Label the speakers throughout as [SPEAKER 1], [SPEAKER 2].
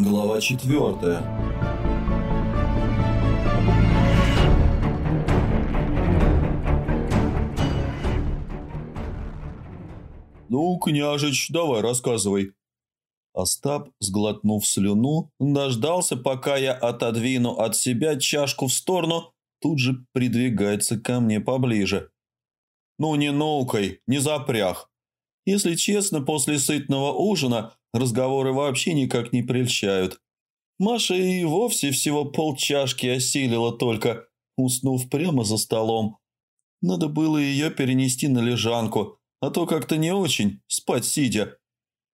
[SPEAKER 1] Глава четвертая.
[SPEAKER 2] «Ну, княжич, давай рассказывай». Остап, сглотнув слюну, дождался, пока я отодвину от себя чашку в сторону, тут же придвигается ко мне поближе. «Ну, не наукой, не запряг. Если честно, после сытного ужина разговоры вообще никак не прельщают. Маша и вовсе всего полчашки осилила только, уснув прямо за столом. Надо было ее перенести на лежанку, а то как-то не очень, спать сидя.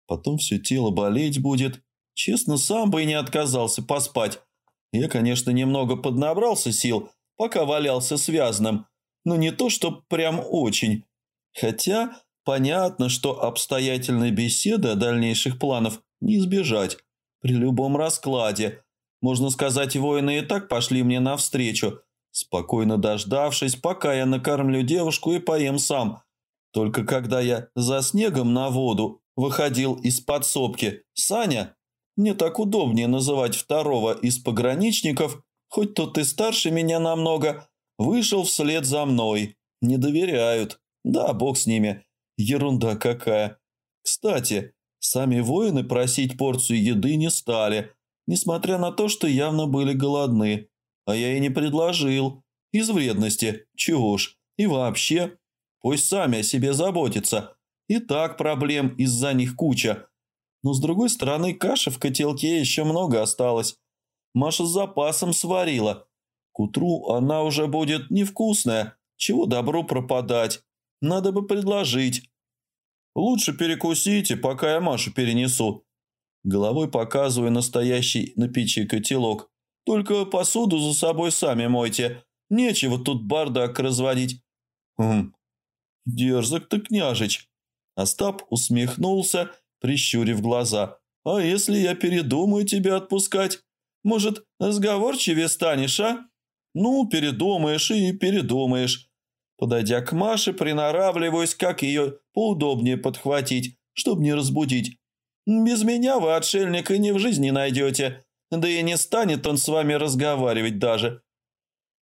[SPEAKER 2] Потом все тело болеть будет. Честно, сам бы и не отказался поспать. Я, конечно, немного поднабрался сил, пока валялся связанным, но не то, что прям очень. Хотя понятно, что обстоятельной беседы о дальнейших планов не избежать. При любом раскладе. Можно сказать, воины и так пошли мне навстречу, спокойно дождавшись, пока я накормлю девушку и поем сам. Только когда я за снегом на воду выходил из подсобки, Саня, мне так удобнее называть второго из пограничников, хоть тот и старше меня намного, вышел вслед за мной. Не доверяют. Да, бог с ними. Ерунда какая. Кстати, сами воины просить порцию еды не стали, несмотря на то, что явно были голодны. А я и не предложил. Из вредности. Чего ж. И вообще, пусть сами о себе заботятся. И так проблем из-за них куча. Но с другой стороны, каши в котелке еще много осталось. Маша с запасом сварила. К утру она уже будет невкусная. Чего добру пропадать? Надо бы предложить. Лучше перекусите, пока я Машу перенесу. Головой показываю настоящий на печи котелок. Только посуду за собой сами мойте. Нечего тут бардак разводить. Хм, дерзок ты, княжич. Остап усмехнулся, прищурив глаза. А если я передумаю тебя отпускать? Может, сговорчивее станешь, а? Ну, передумаешь и передумаешь. Подойдя к Маше, приноравливаюсь, как ее поудобнее подхватить, чтобы не разбудить. Без меня вы отшельника ни в жизни найдете, да и не станет он с вами разговаривать даже.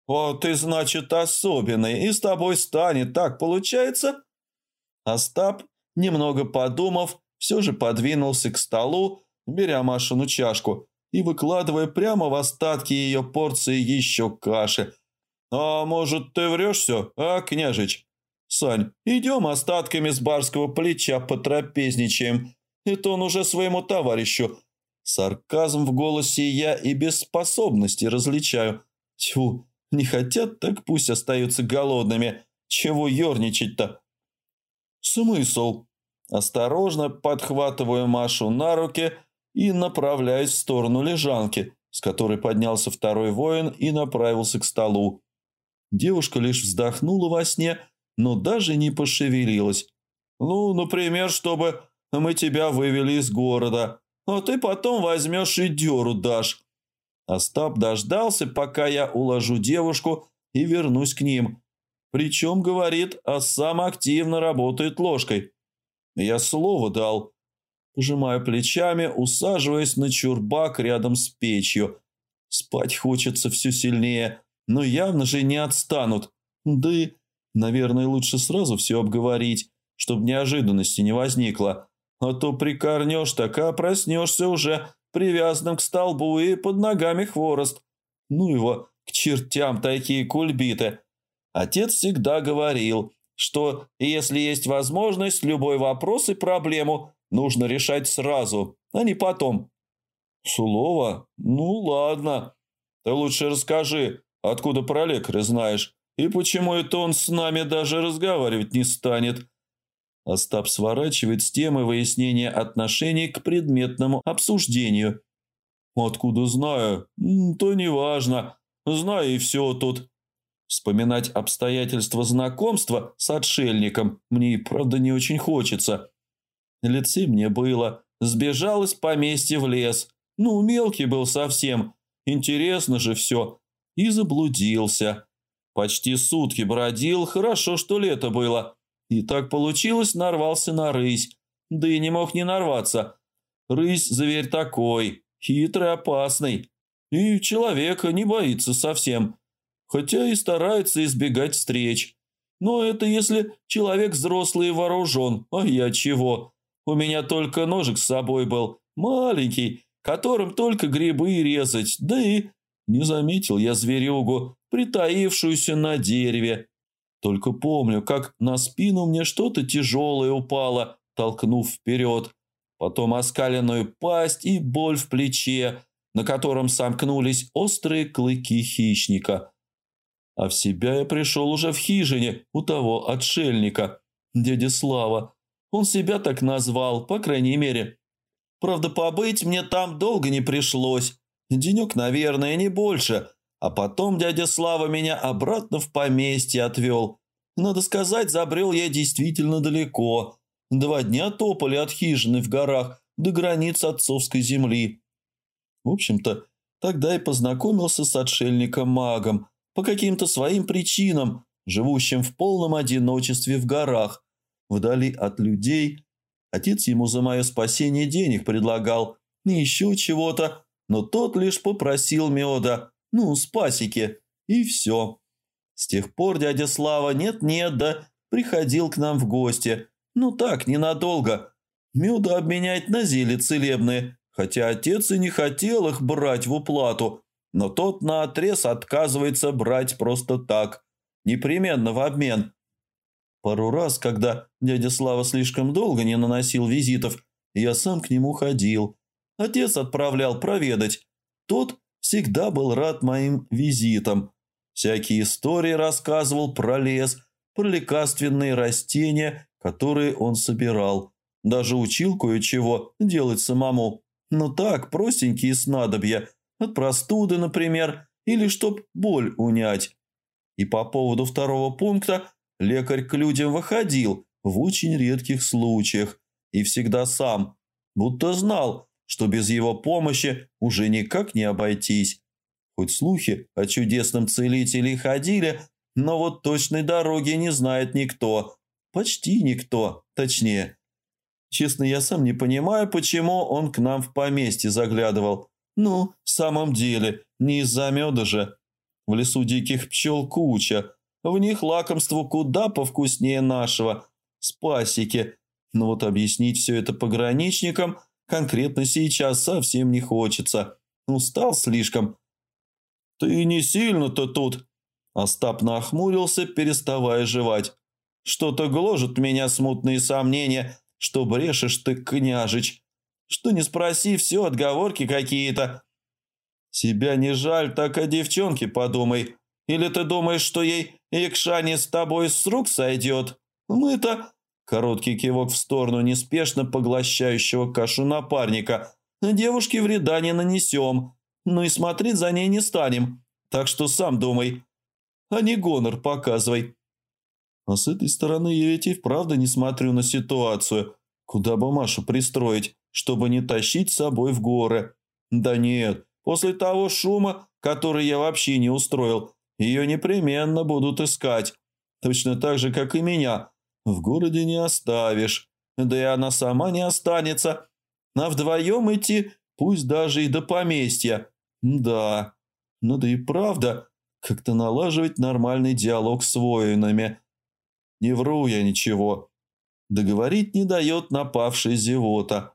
[SPEAKER 2] О, ты, значит, особенный, и с тобой станет, так получается? Остап, немного подумав, все же подвинулся к столу, беря Машину чашку и выкладывая прямо в остатки ее порции еще каши. «А может, ты врешь все, а, княжич?» «Сань, идем остатками с барского плеча потрапезничаем. Это он уже своему товарищу». Сарказм в голосе я и без способности различаю. Тьфу, не хотят, так пусть остаются голодными. Чего ерничать-то? Смысл? Осторожно подхватываю Машу на руки и направляюсь в сторону лежанки, с которой поднялся второй воин и направился к столу. Девушка лишь вздохнула во сне, но даже не пошевелилась. «Ну, например, чтобы мы тебя вывели из города, а ты потом возьмешь и дёру дашь». Остап дождался, пока я уложу девушку и вернусь к ним. Причем, говорит, а сам активно работает ложкой. Я слово дал. Пожимаю плечами, усаживаясь на чурбак рядом с печью. Спать хочется все сильнее, но явно же не отстанут. Да и, наверное, лучше сразу все обговорить, чтобы неожиданности не возникло. А то прикорнешь так, а проснешься уже привязанным к столбу и под ногами хворост. Ну его, к чертям такие кульбиты. Отец всегда говорил, что если есть возможность, любой вопрос и проблему нужно решать сразу, а не потом. Слово? Ну ладно. Ты лучше расскажи, откуда про лекаря знаешь, и почему это он с нами даже разговаривать не станет. Остап сворачивает с темы выяснения отношений к предметному обсуждению. «Откуда знаю? То неважно. Знаю и все тут. Вспоминать обстоятельства знакомства с отшельником мне и правда не очень хочется. Лицы мне было. Сбежал из поместья в лес. Ну, мелкий был совсем. Интересно же все. И заблудился. Почти сутки бродил, хорошо, что лето было. И так получилось, нарвался на рысь. Да и не мог не нарваться. Рысь – зверь такой. хитрый, опасный. И человека не боится совсем, хотя и старается избегать встреч. Но это если человек взрослый и вооружен, а я чего? У меня только ножик с собой был, маленький, которым только грибы резать, да и... Не заметил я зверюгу, притаившуюся на дереве. Только помню, как на спину мне что-то тяжелое упало, толкнув вперед. Потом оскаленную пасть и боль в плече, на котором сомкнулись острые клыки хищника. А в себя я пришел уже в хижине у того отшельника, дядя Слава. Он себя так назвал, по крайней мере. Правда, побыть мне там долго не пришлось. Денек, наверное, не больше. А потом дядя Слава меня обратно в поместье отвел. Надо сказать, забрел я действительно далеко. Два дня топали от хижины в горах до границ отцовской земли. В общем-то, тогда и познакомился с отшельником-магом по каким-то своим причинам, живущим в полном одиночестве в горах, вдали от людей. Отец ему за мое спасение денег предлагал, и еще чего-то, но тот лишь попросил меда, ну, спасики, и все. С тех пор дядя Слава нет-нет, да приходил к нам в гости. Ну так, ненадолго. Меда обменять на зелье целебные, хотя отец и не хотел их брать в уплату, но тот наотрез отказывается брать просто так, непременно в обмен. Пару раз, когда дядя Слава слишком долго не наносил визитов, я сам к нему ходил. Отец отправлял проведать. Тот всегда был рад моим визитам. Всякие истории рассказывал про лес, про лекарственные растения, которые он собирал. Даже учил кое-чего делать самому. Ну так, простенькие снадобья, от простуды, например, или чтоб боль унять. И по поводу второго пункта лекарь к людям выходил в очень редких случаях и всегда сам, будто знал, что без его помощи уже никак не обойтись. Хоть слухи о чудесном целителе ходили, но вот точной дороги не знает никто. Почти никто, точнее. Честно, я сам не понимаю, почему он к нам в поместье заглядывал. Ну, в самом деле, не из-за меда же. В лесу диких пчел куча. В них лакомство куда повкуснее нашего. Спасики. Но вот объяснить все это пограничникам конкретно сейчас совсем не хочется. Устал слишком. «Ты не сильно-то тут!» Остап нахмурился, переставая жевать. «Что-то гложет меня смутные сомнения, что брешешь ты, княжич. Что не спроси, все отговорки какие-то. Себя не жаль, так о девчонке подумай. Или ты думаешь, что ей Якшани с тобой с рук сойдет? Мы-то...» Короткий кивок в сторону неспешно поглощающего кашу напарника. «Девушке вреда не нанесем. Ну и смотреть за ней не станем. Так что сам думай. А не гонор показывай. А с этой стороны я ведь и вправду не смотрю на ситуацию. Куда бы Машу пристроить, чтобы не тащить с собой в горы? Да нет, после того шума, который я вообще не устроил, ее непременно будут искать. Точно так же, как и меня. В городе не оставишь. Да и она сама не останется. А вдвоем идти, пусть даже и до поместья. Да, ну да и правда, как-то налаживать нормальный диалог с воинами. Не вру я ничего. Договорить не дает напавший зевота.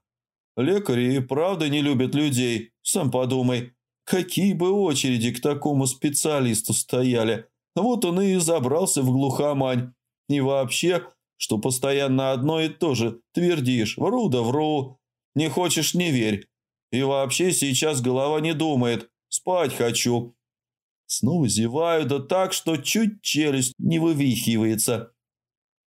[SPEAKER 2] Лекари и правда не любят людей, сам подумай. Какие бы очереди к такому специалисту стояли. Вот он и забрался в глухомань. И вообще, что постоянно одно и то же твердишь. Вру да вру. Не хочешь – не верь. И вообще сейчас голова не думает. Спать хочу. Снова зеваю, да так, что чуть челюсть не вывихивается.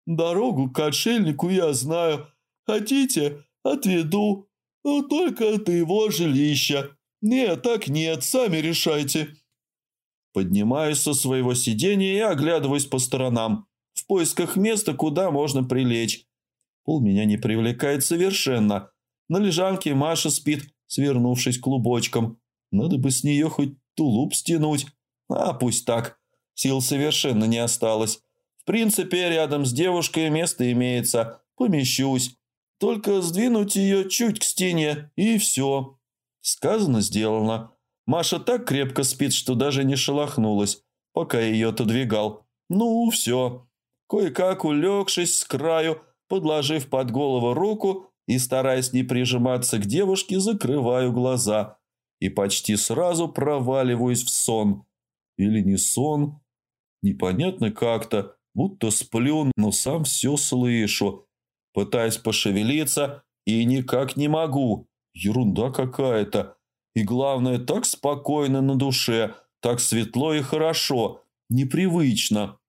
[SPEAKER 2] Дорогу к отшельнику я знаю. Хотите, отведу. Но только от его жилища. Нет, так нет, сами решайте. Поднимаюсь со своего сиденья и оглядываюсь по сторонам, в поисках места, куда можно прилечь. Пол меня не привлекает совершенно. На лежанке Маша спит, свернувшись клубочком. Надо бы с нее хоть тулуп стянуть. А пусть так. Сил совершенно не осталось. В принципе, рядом с девушкой место имеется. Помещусь. Только сдвинуть ее чуть к стене, и все. Сказано, сделано. Маша так крепко спит, что даже не шелохнулась, пока ее отодвигал. Ну, все. Кое-как улегшись с краю, подложив под голову руку и стараясь не прижиматься к девушке, закрываю глаза и почти сразу проваливаюсь в сон. Или не сон. Непонятно как-то, будто сплю, но сам все слышу. Пытаюсь пошевелиться и никак не могу. Ерунда какая-то. И главное, так спокойно на душе, так светло и хорошо, непривычно.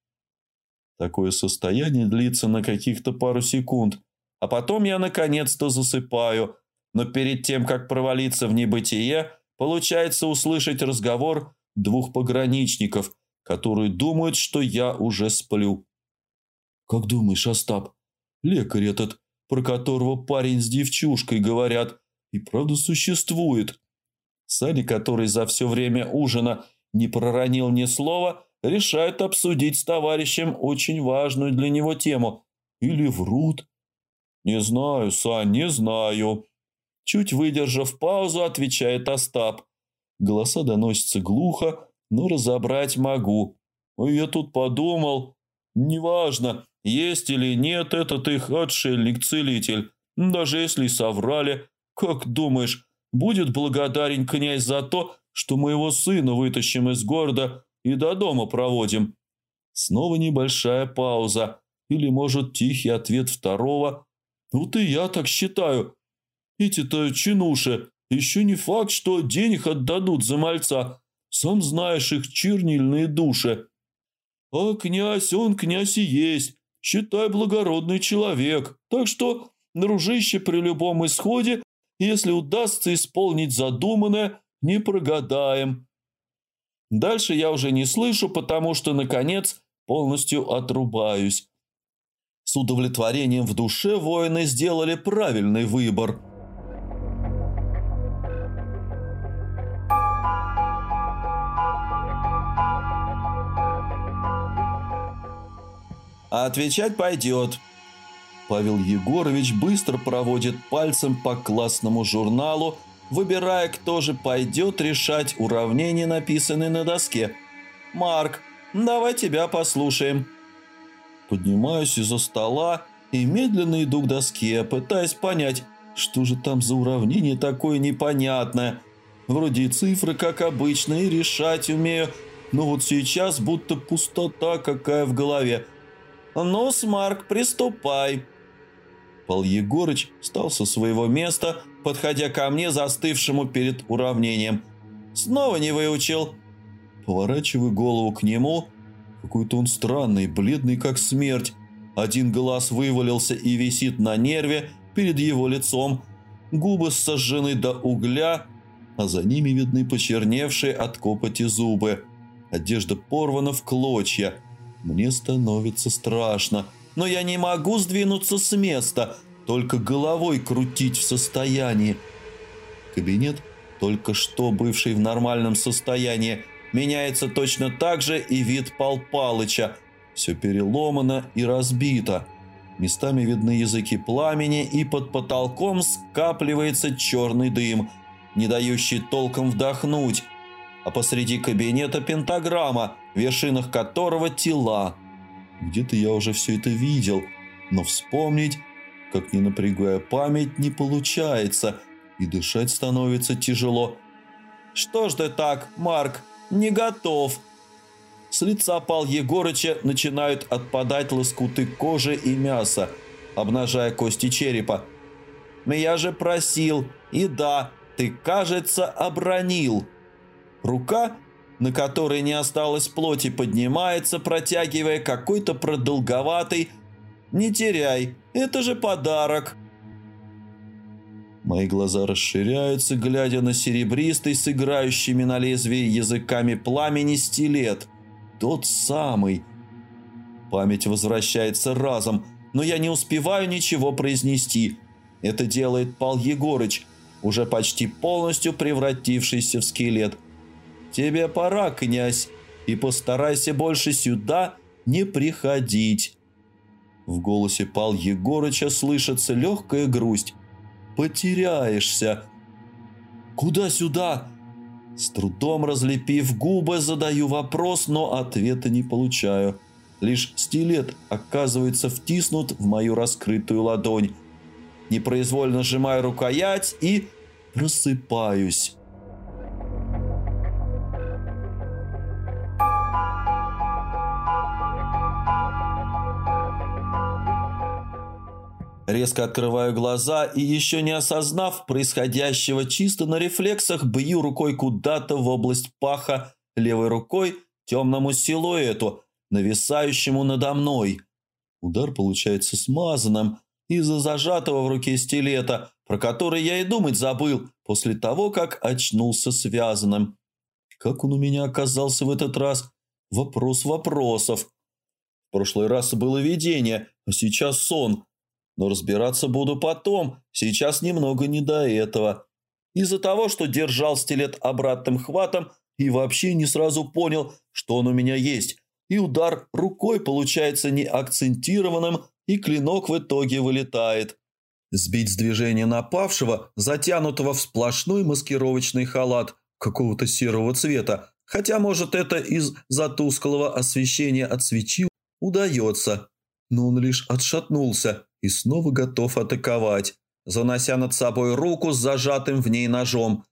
[SPEAKER 2] Такое состояние длится на каких-то пару секунд, а потом я наконец-то засыпаю, но перед тем, как провалиться в небытие, получается услышать разговор двух пограничников, которые думают, что я уже сплю. «Как думаешь, Остап, лекарь этот, про которого парень с девчушкой говорят, и правда существует?» Саня, который за все время ужина не проронил ни слова, решает обсудить с товарищем очень важную для него тему. Или врут. «Не знаю, Сань, не знаю». Чуть выдержав паузу, отвечает Остап. Голоса доносятся глухо, но разобрать могу. Я тут подумал. Неважно, есть или нет этот их отшельник-целитель. Даже если соврали. Как думаешь, Будет благодарен князь за то, что мы его сына вытащим из города и до дома проводим. Снова небольшая пауза. Или, может, тихий ответ второго. Вот и я так считаю. Эти-то чинуши. Еще не факт, что денег отдадут за мальца. Сам знаешь их чернильные души. А князь, он князь и есть. Считай, благородный человек. Так что, дружище, при любом исходе если удастся исполнить задуманное, не прогадаем. Дальше я уже не слышу, потому что, наконец, полностью отрубаюсь. С удовлетворением в душе воины сделали правильный выбор. А отвечать пойдет. Павел Егорович быстро проводит пальцем по классному журналу, выбирая, кто же пойдет решать уравнения, написанные на доске. «Марк, давай тебя послушаем». Поднимаюсь из-за стола и медленно иду к доске, пытаясь понять, что же там за уравнение такое непонятное. Вроде цифры, как обычно, и решать умею, но вот сейчас будто пустота какая в голове. «Ну, Марк, приступай», Пал Егорыч встал со своего места, подходя ко мне, застывшему перед уравнением. «Снова не выучил?» Поворачиваю голову к нему. Какой-то он странный, бледный, как смерть. Один глаз вывалился и висит на нерве перед его лицом. Губы сожжены до угля, а за ними видны почерневшие от копоти зубы. Одежда порвана в клочья. Мне становится страшно но я не могу сдвинуться с места, только головой крутить в состоянии. Кабинет, только что бывший в нормальном состоянии, меняется точно так же и вид Пал Палыча. Все переломано и разбито. Местами видны языки пламени, и под потолком скапливается черный дым, не дающий толком вдохнуть. А посреди кабинета пентаграмма, в вершинах которого тела – где-то я уже все это видел, но вспомнить, как не напрягая память, не получается, и дышать становится тяжело. «Что ж ты так, Марк, не готов?» С лица Пал Егорыча начинают отпадать лоскуты кожи и мяса, обнажая кости черепа. «Я же просил, и да, ты, кажется, обронил». Рука на которой не осталось плоти, поднимается, протягивая какой-то продолговатый «Не теряй, это же подарок!» Мои глаза расширяются, глядя на серебристый, с играющими на лезвии языками пламени стилет. Тот самый. Память возвращается разом, но я не успеваю ничего произнести. Это делает Пал Егорыч, уже почти полностью превратившийся в скелет – Тебе пора, князь, и постарайся больше сюда не приходить». В голосе Пал Егорыча слышится легкая грусть. «Потеряешься». Куда сюда?» С трудом разлепив губы, задаю вопрос, но ответа не получаю. Лишь стилет оказывается втиснут в мою раскрытую ладонь. Непроизвольно сжимаю рукоять и просыпаюсь. Резко открываю глаза и, еще не осознав происходящего, чисто на рефлексах бью рукой куда-то в область паха, левой рукой темному силуэту, нависающему надо мной. Удар получается смазанным из-за зажатого в руке стилета, про который я и думать забыл после того, как очнулся связанным. Как он у меня оказался в этот раз? Вопрос вопросов. В прошлый раз было видение, а сейчас сон – но разбираться буду потом, сейчас немного не до этого. Из-за того, что держал стилет обратным хватом и вообще не сразу понял, что он у меня есть, и удар рукой получается не акцентированным, и клинок в итоге вылетает. Сбить с движения напавшего, затянутого в сплошной маскировочный халат какого-то серого цвета, хотя, может, это из-за тусклого освещения от свечи удается. Но он лишь отшатнулся и снова готов атаковать, занося над собой руку с зажатым в ней ножом.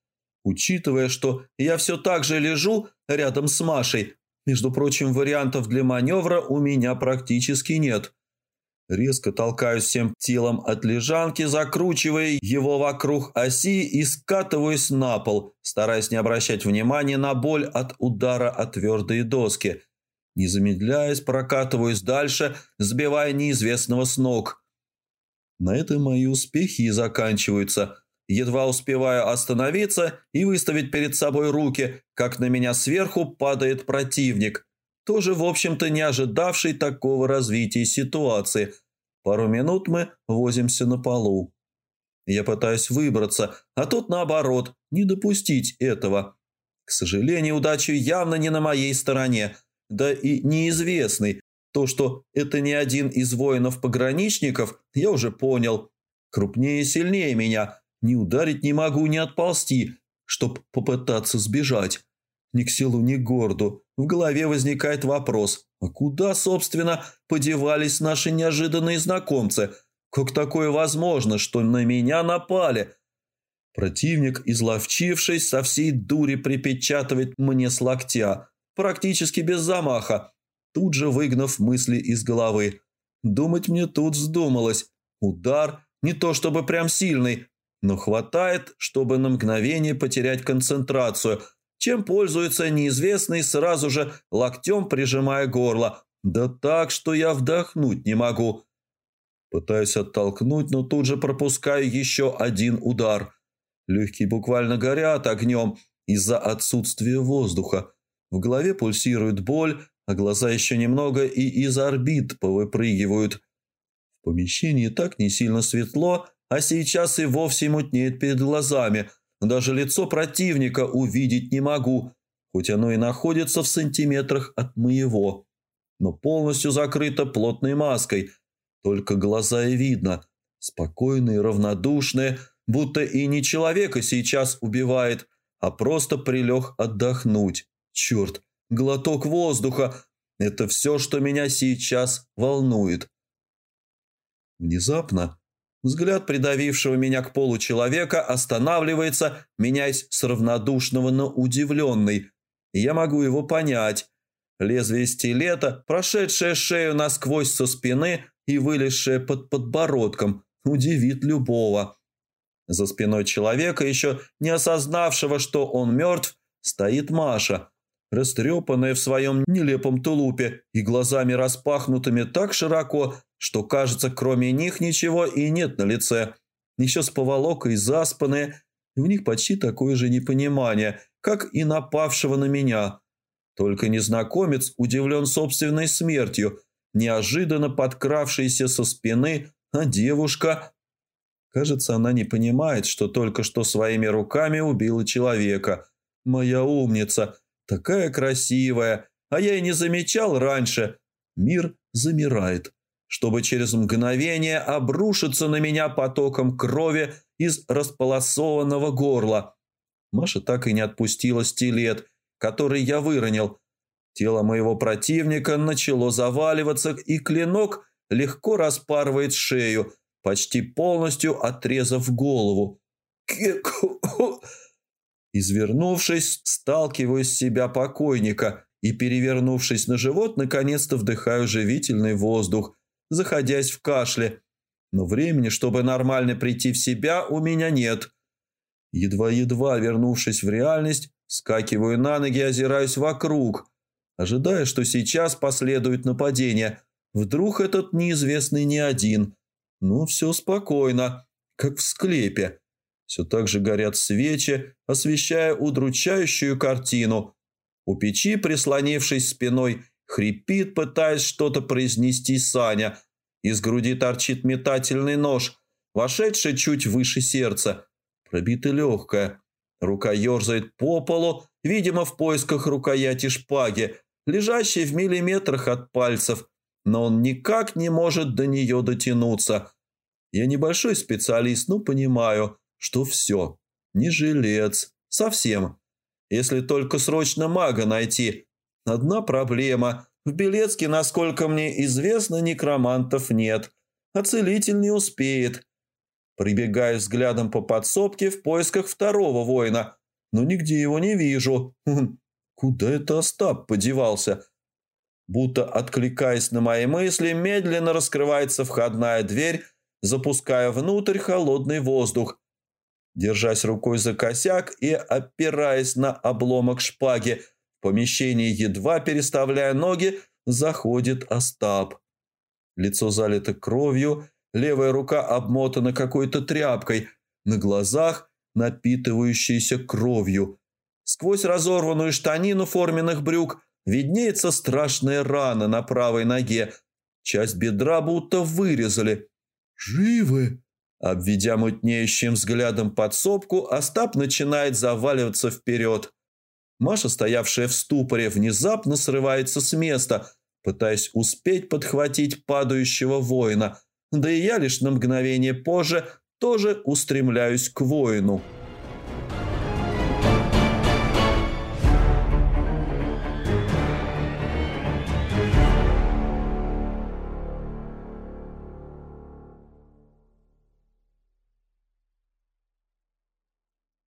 [SPEAKER 2] Учитывая, что я все так же лежу рядом с Машей, между прочим, вариантов для маневра у меня практически нет. Резко толкаюсь всем телом от лежанки, закручивая его вокруг оси и скатываюсь на пол, стараясь не обращать внимания на боль от удара о твердые доски. Не замедляясь, прокатываюсь дальше, сбивая неизвестного с ног – на этом мои успехи и заканчиваются. Едва успеваю остановиться и выставить перед собой руки, как на меня сверху падает противник, тоже, в общем-то, не ожидавший такого развития ситуации. Пару минут мы возимся на полу. Я пытаюсь выбраться, а тут наоборот, не допустить этого. К сожалению, удача явно не на моей стороне, да и неизвестный, то, что это не один из воинов-пограничников, я уже понял. Крупнее и сильнее меня. Ни ударить не могу, ни отползти, чтоб попытаться сбежать. Ни к селу, ни к городу. В голове возникает вопрос, а куда, собственно, подевались наши неожиданные знакомцы? Как такое возможно, что на меня напали? Противник, изловчившись, со всей дури припечатывает мне с локтя, практически без замаха, тут же выгнав мысли из головы. Думать мне тут вздумалось. Удар не то чтобы прям сильный, но хватает, чтобы на мгновение потерять концентрацию, чем пользуется неизвестный сразу же локтем прижимая горло. Да так, что я вдохнуть не могу. Пытаюсь оттолкнуть, но тут же пропускаю еще один удар. Легкие буквально горят огнем из-за отсутствия воздуха. В голове пульсирует боль, а глаза еще немного и из орбит повыпрыгивают. В помещении так не сильно светло, а сейчас и вовсе мутнеет перед глазами. Даже лицо противника увидеть не могу, хоть оно и находится в сантиметрах от моего. Но полностью закрыто плотной маской, только глаза и видно. Спокойные, равнодушные, будто и не человека сейчас убивает, а просто прилег отдохнуть. Черт, глоток воздуха. Это все, что меня сейчас волнует. Внезапно взгляд придавившего меня к полу человека останавливается, меняясь с равнодушного на удивленный. я могу его понять. Лезвие стилета, прошедшее шею насквозь со спины и вылезшее под подбородком, удивит любого. За спиной человека, еще не осознавшего, что он мертв, стоит Маша – растрепанная в своем нелепом тулупе и глазами распахнутыми так широко, что, кажется, кроме них ничего и нет на лице. Еще с поволокой заспанные, в них почти такое же непонимание, как и напавшего на меня. Только незнакомец удивлен собственной смертью, неожиданно подкравшийся со спины, а девушка... Кажется, она не понимает, что только что своими руками убила человека. Моя умница, Такая красивая, а я и не замечал раньше. Мир замирает, чтобы через мгновение обрушиться на меня потоком крови из располосованного горла. Маша так и не отпустила стилет, который я выронил. Тело моего противника начало заваливаться, и клинок легко распарывает шею, почти полностью отрезав голову. Извернувшись, сталкиваю с себя покойника и, перевернувшись на живот, наконец-то вдыхаю живительный воздух, заходясь в кашле. Но времени, чтобы нормально прийти в себя, у меня нет. Едва-едва вернувшись в реальность, скакиваю на ноги и озираюсь вокруг, ожидая, что сейчас последует нападение. Вдруг этот неизвестный не один. Ну, все спокойно, как в склепе. Все так же горят свечи, освещая удручающую картину. У печи, прислонившись спиной, хрипит, пытаясь что-то произнести Саня. Из груди торчит метательный нож, вошедший чуть выше сердца. Пробито легкое. Рука ерзает по полу, видимо, в поисках рукояти шпаги, лежащей в миллиметрах от пальцев, но он никак не может до нее дотянуться. Я небольшой специалист, но понимаю, что все. Не жилец. Совсем. Если только срочно мага найти. Одна проблема. В Белецке, насколько мне известно, некромантов нет. А целитель не успеет. Прибегаю взглядом по подсобке в поисках второго воина, но нигде его не вижу. Хм, куда это Остап подевался? Будто откликаясь на мои мысли, медленно раскрывается входная дверь, запуская внутрь холодный воздух. Держась рукой за косяк и опираясь на обломок шпаги, в помещении, едва переставляя ноги, заходит Остап. Лицо залито кровью, Левая рука обмотана какой-то тряпкой, на глазах напитывающейся кровью. Сквозь разорванную штанину форменных брюк виднеется страшная рана на правой ноге. Часть бедра будто вырезали. «Живы!» Обведя мутнеющим взглядом подсобку, Остап начинает заваливаться вперед. Маша, стоявшая в ступоре, внезапно срывается с места, пытаясь успеть подхватить падающего воина – да и я лишь на мгновение позже тоже устремляюсь к воину –